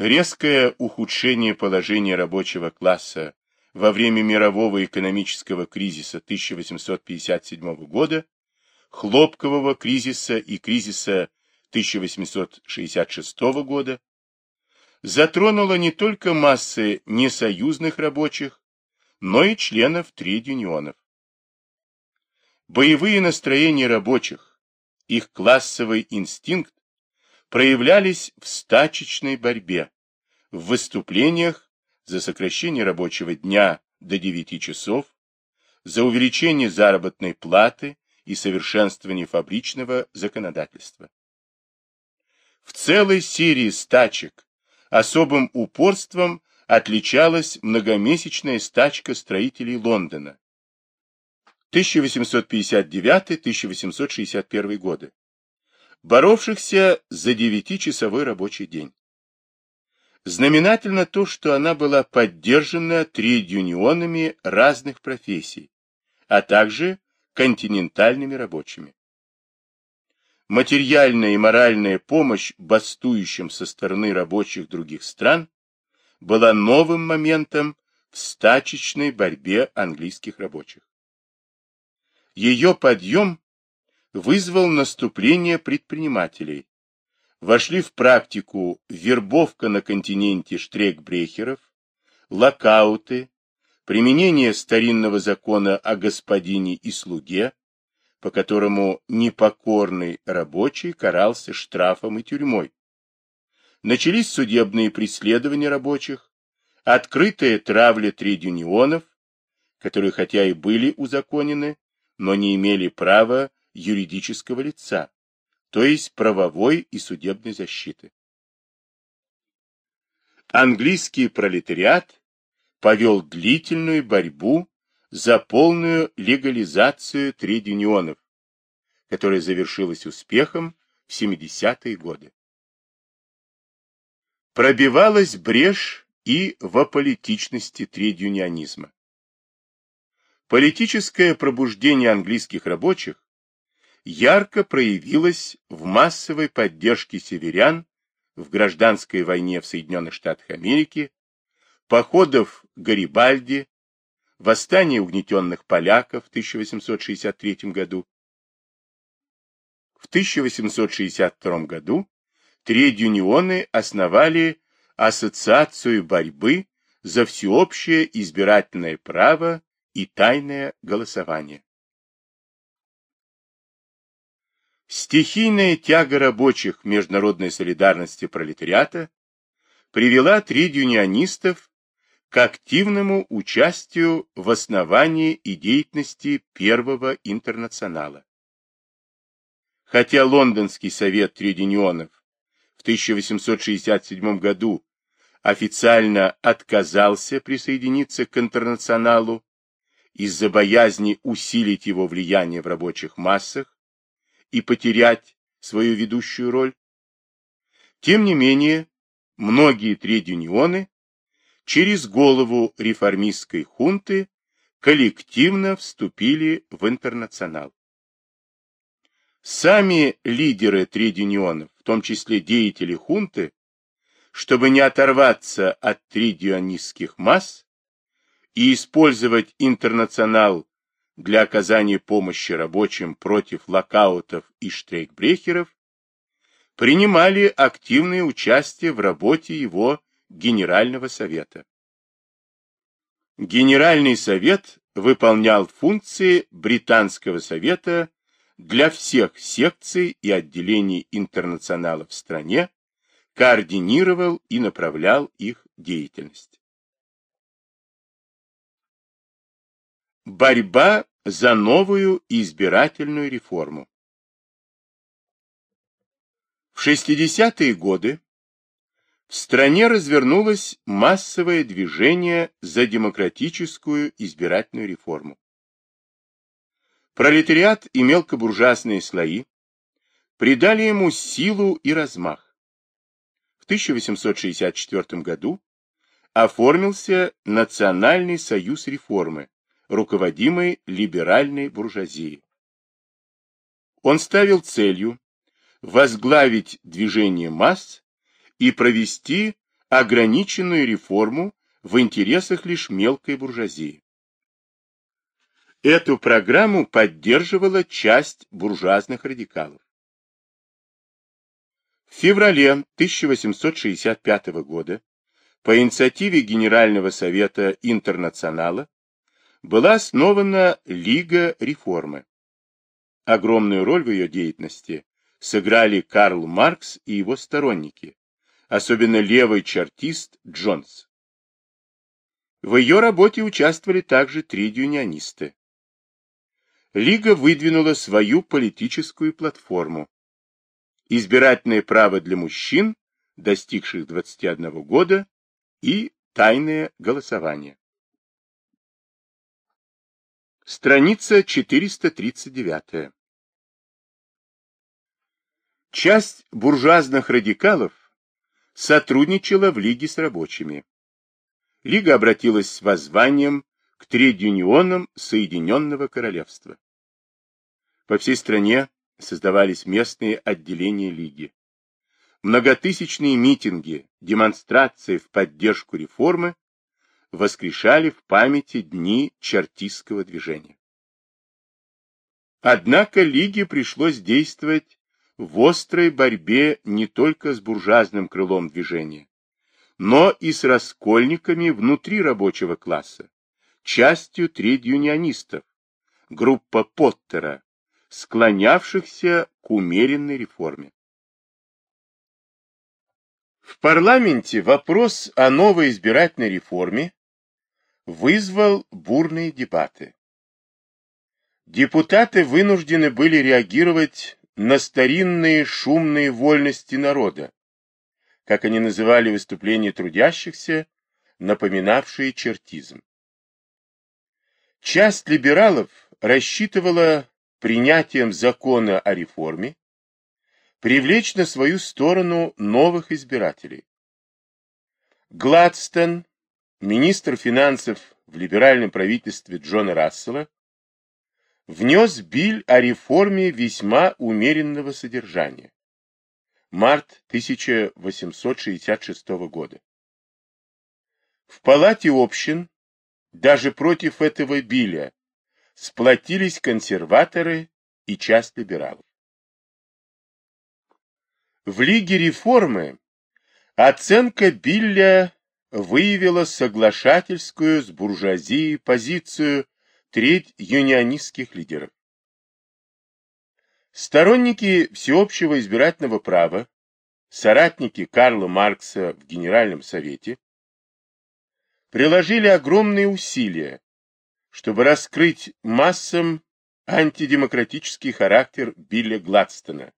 Резкое ухудшение положения рабочего класса во время мирового экономического кризиса 1857 года, хлопкового кризиса и кризиса 1866 года затронуло не только массы несоюзных рабочих, но и членов трейд-юнионов. Боевые настроения рабочих, их классовый инстинкт проявлялись в стачечной борьбе, в выступлениях за сокращение рабочего дня до 9 часов, за увеличение заработной платы и совершенствование фабричного законодательства. В целой серии стачек особым упорством отличалась многомесячная стачка строителей Лондона 1859-1861 годы, боровшихся за девятичасовой рабочий день. Знаменательно то, что она была поддержана трейд-юнионами разных профессий, а также континентальными рабочими. Материальная и моральная помощь бастующим со стороны рабочих других стран была новым моментом в стачечной борьбе английских рабочих. Ее подъем вызвал наступление предпринимателей. Вошли в практику вербовка на континенте штрейкбрехеров, локауты, применение старинного закона о господине и слуге, по которому непокорный рабочий карался штрафом и тюрьмой. Начались судебные преследования рабочих, открытая травля трейд-юнионов, которые хотя и были узаконены, но не имели права юридического лица, то есть правовой и судебной защиты. Английский пролетариат повел длительную борьбу за полную легализацию трейд-юнионов, которая завершилась успехом в 70-е годы. Пробивалась брешь и в аполитичности трейд-юнионизма. Политическое пробуждение английских рабочих ярко проявилось в массовой поддержке северян в гражданской войне в Соединенных Штатах Америки, походов Гарибальди, восстание угнетенных поляков в 1863 году. В 1862 году трейд-юнионы основали Ассоциацию борьбы за всеобщее избирательное право и тайное голосование. Стихийная тяга рабочих международной солидарности пролетариата привела трейд-юнионистов к активному участию в основании и деятельности Первого интернационала. Хотя Лондонский совет трейдунионов в 1867 году официально отказался присоединиться к интернационалу из-за боязни усилить его влияние в рабочих массах и потерять свою ведущую роль, тем не менее многие трейд-юнионы через голову реформистской хунты коллективно вступили в интернационал. Сами лидеры тридюнионов, в том числе деятели хунты, чтобы не оторваться от тридюанистских масс и использовать интернационал для оказания помощи рабочим против локаутов и штрейкбрехеров, принимали активное участие в работе его Генерального совета. Генеральный совет выполнял функции Британского совета для всех секций и отделений интернационала в стране, координировал и направлял их деятельность. Борьба за новую избирательную реформу В 60-е годы в стране развернулось массовое движение за демократическую избирательную реформу. Пролетариат и мелкобуржуазные слои придали ему силу и размах. В 1864 году оформился Национальный союз реформы, руководимый либеральной буржуазией. Он ставил целью возглавить движение масс и провести ограниченную реформу в интересах лишь мелкой буржуазии. Эту программу поддерживала часть буржуазных радикалов. В феврале 1865 года по инициативе Генерального совета Интернационала была основана Лига реформы. Огромную роль в ее деятельности сыграли Карл Маркс и его сторонники, особенно левый чартист Джонс. В ее работе участвовали также три юнионисты. Лига выдвинула свою политическую платформу. Избирательное право для мужчин, достигших 21 года, и тайное голосование. Страница 439. Часть буржуазных радикалов сотрудничала в Лиге с рабочими. Лига обратилась с воззванием к тред-юнионам Соединенного Королевства. По всей стране создавались местные отделения Лиги. Многотысячные митинги, демонстрации в поддержку реформы воскрешали в памяти дни чартистского движения. Однако Лиге пришлось действовать в острой борьбе не только с буржуазным крылом движения, но и с раскольниками внутри рабочего класса, частью тред-юнионистов, группа Поттера, склонявшихся к умеренной реформе. В парламенте вопрос о новой избирательной реформе вызвал бурные дебаты. Депутаты вынуждены были реагировать на старинные шумные вольности народа, как они называли выступления трудящихся, напоминавшие чертизм. Часть либералов рассчитывала принятием закона о реформе привлечь на свою сторону новых избирателей. Гладстон, министр финансов в либеральном правительстве Джона Рассела, внес биль о реформе весьма умеренного содержания. Март 1866 года. В палате общин даже против этого биля сплотились консерваторы и часть либералов. В Лиге реформы оценка Билля выявила соглашательскую с буржуазией позицию треть юнионистских лидеров. Сторонники всеобщего избирательного права, соратники Карла Маркса в Генеральном Совете, приложили огромные усилия, чтобы раскрыть массам антидемократический характер Билля Гладстона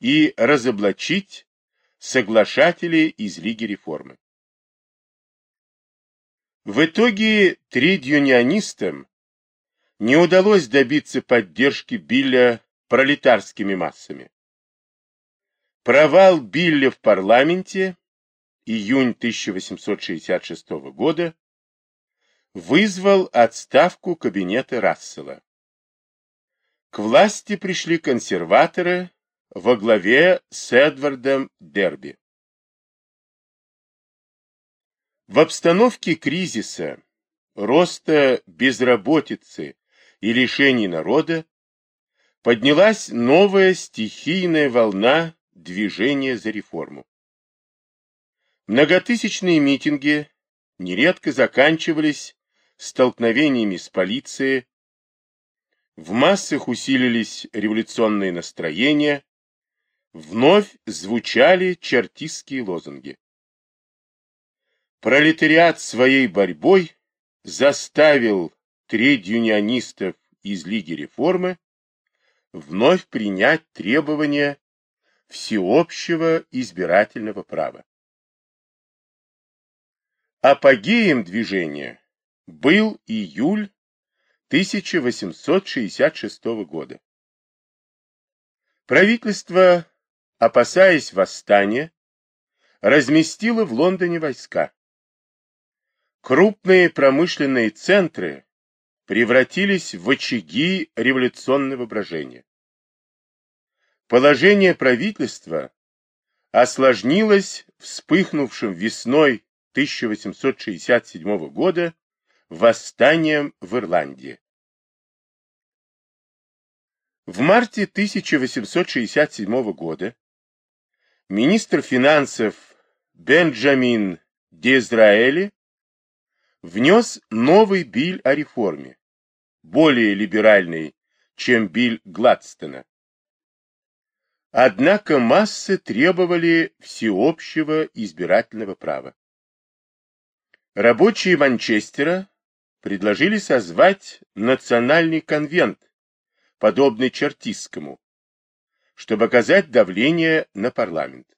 и разоблачить соглашателей из Лиги реформы. В итоге трид-юнионистам не удалось добиться поддержки Билля пролетарскими массами. Провал Билля в парламенте, июнь 1866 года, вызвал отставку кабинета Рассела. К власти пришли консерваторы во главе с Эдвардом Дерби. В обстановке кризиса, роста безработицы и лишений народа поднялась новая стихийная волна движения за реформу. Многотысячные митинги нередко заканчивались столкновениями с полицией, в массах усилились революционные настроения, вновь звучали чертистские лозунги. Пролетариат своей борьбой заставил треть юнионистов из Лиги реформы вновь принять требования всеобщего избирательного права. Апогеем движения был июль 1866 года. Правительство, опасаясь восстания, разместило в Лондоне войска. Крупные промышленные центры превратились в очаги революционного брожения. Положение правительства осложнилось вспыхнувшим весной 1867 года восстанием в Ирландии. В марте 1867 года министр финансов Бенджамин Дизраэли внес новый биль о реформе, более либеральный, чем биль Гладстона. Однако массы требовали всеобщего избирательного права. Рабочие Манчестера предложили созвать национальный конвент, подобный чертистскому, чтобы оказать давление на парламент.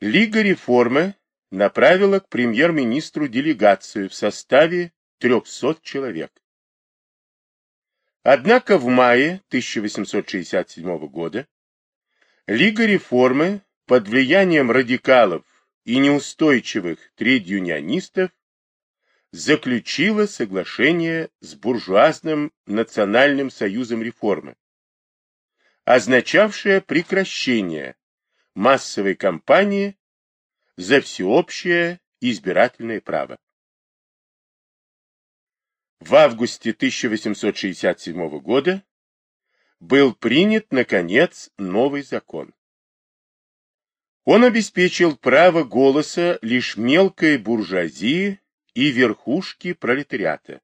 Лига реформы направила к премьер-министру делегацию в составе 300 человек. Однако в мае 1867 года Лига реформы под влиянием радикалов и неустойчивых тредюнионистов заключила соглашение с буржуазным Национальным союзом реформы, означавшее прекращение массовой кампании за всеобщее избирательное право. В августе 1867 года был принят, наконец, новый закон. Он обеспечил право голоса лишь мелкой буржуазии и верхушки пролетариата.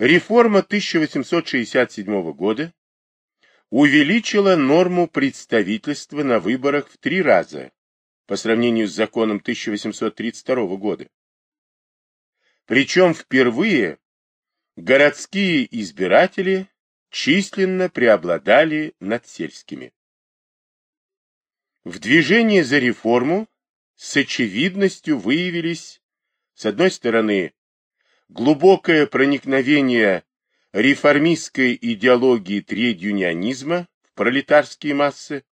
Реформа 1867 года увеличила норму представительства на выборах в три раза по сравнению с законом 1832 года. Причем впервые городские избиратели численно преобладали над сельскими. В движении за реформу с очевидностью выявились с одной стороны, глубокое проникновение реформистской идеологии тредюнионизма в пролетарские массы,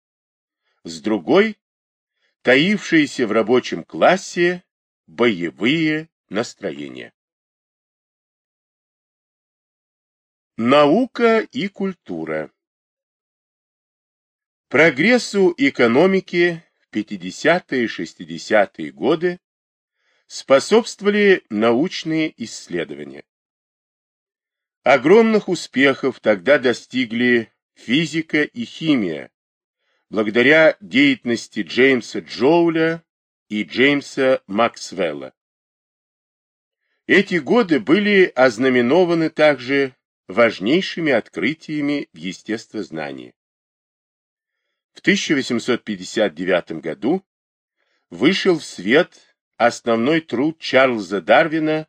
с другой – таившиеся в рабочем классе боевые настроения. Наука и культура Прогрессу экономики в 50-е и 60-е годы способствовали научные исследования. Огромных успехов тогда достигли физика и химия, благодаря деятельности Джеймса Джоуля и Джеймса Максвелла. Эти годы были ознаменованы также важнейшими открытиями в естествознании. В 1859 году вышел в свет основной труд Чарльза Дарвина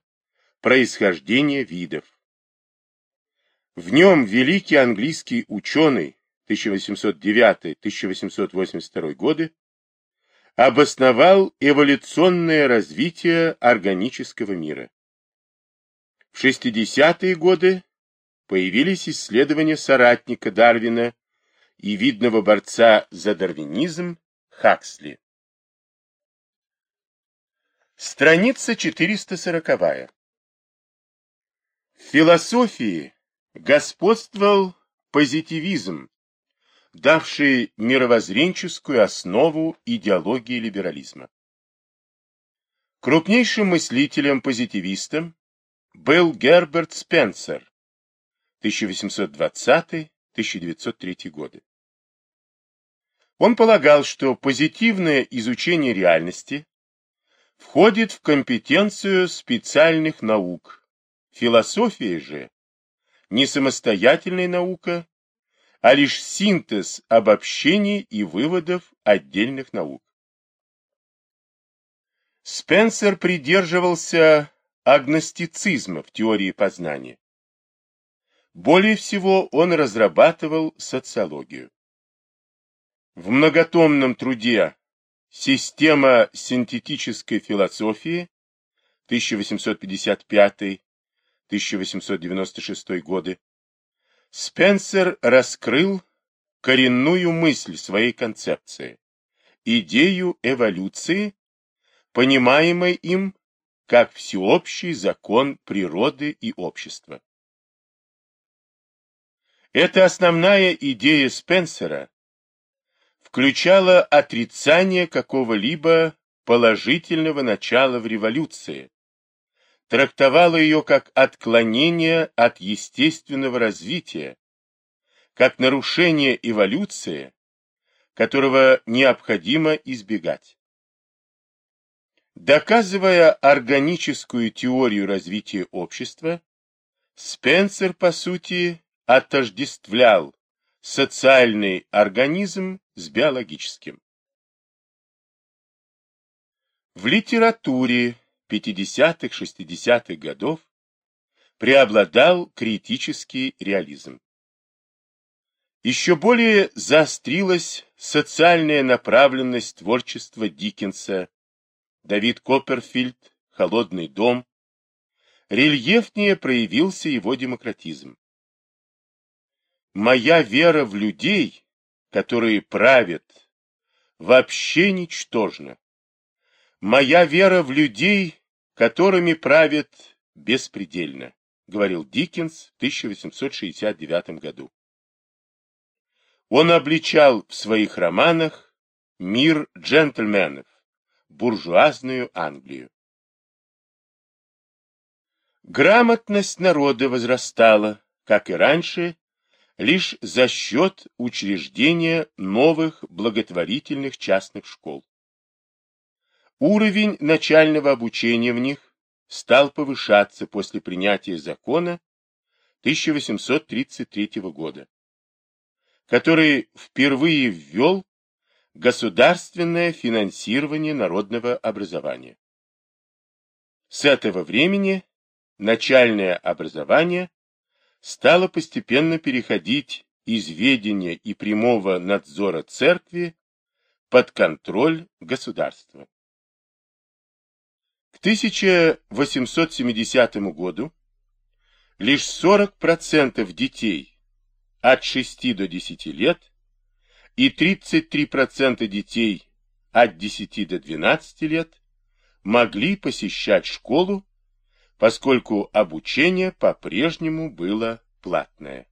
«Происхождение видов». В нем великий английский ученый 1809-1882 годы обосновал эволюционное развитие органического мира. В 60-е годы появились исследования соратника Дарвина и видного борца за дарвинизм Хаксли. Страница 440. В философии господствовал позитивизм, давший мировоззренческую основу идеологии либерализма. Крупнейшим мыслителем-позитивистом был Герберт Спенсер 1820-1903 годы. Он полагал, что позитивное изучение реальности входит в компетенцию специальных наук. Философия же не самостоятельная наука, а лишь синтез обобщений и выводов отдельных наук. Спенсер придерживался агностицизма в теории познания. Более всего он разрабатывал социологию. В многотомном труде Система синтетической философии 1855-1896 годы. Спенсер раскрыл коренную мысль своей концепции, идею эволюции, понимаемой им как всеобщий закон природы и общества. Это основная идея Спенсера, включала отрицание какого-либо положительного начала в революции, трактовала ее как отклонение от естественного развития, как нарушение эволюции, которого необходимо избегать. Доказывая органическую теорию развития общества, Спенсер, по сути, отождествлял социальный организм с биологическим. В литературе 50-60-х годов преобладал критический реализм. Еще более заострилась социальная направленность творчества Диккенса, Давид Копперфильд, «Холодный дом». Рельефнее проявился его демократизм. Моя вера в людей, которые правят, вообще ничтожна. Моя вера в людей, которыми правят, беспредельна, говорил Диккенс в 1869 году. Он обличал в своих романах мир джентльменов, буржуазную Англию. Грамотность народа возрастала, как и раньше, лишь за счет учреждения новых благотворительных частных школ. Уровень начального обучения в них стал повышаться после принятия закона 1833 года который впервые ввел государственное финансирование народного образования. С этого времени начальное образование стало постепенно переходить из ведения и прямого надзора церкви под контроль государства. К 1870 году лишь 40% детей от 6 до 10 лет и 33% детей от 10 до 12 лет могли посещать школу, поскольку обучение по-прежнему было платное.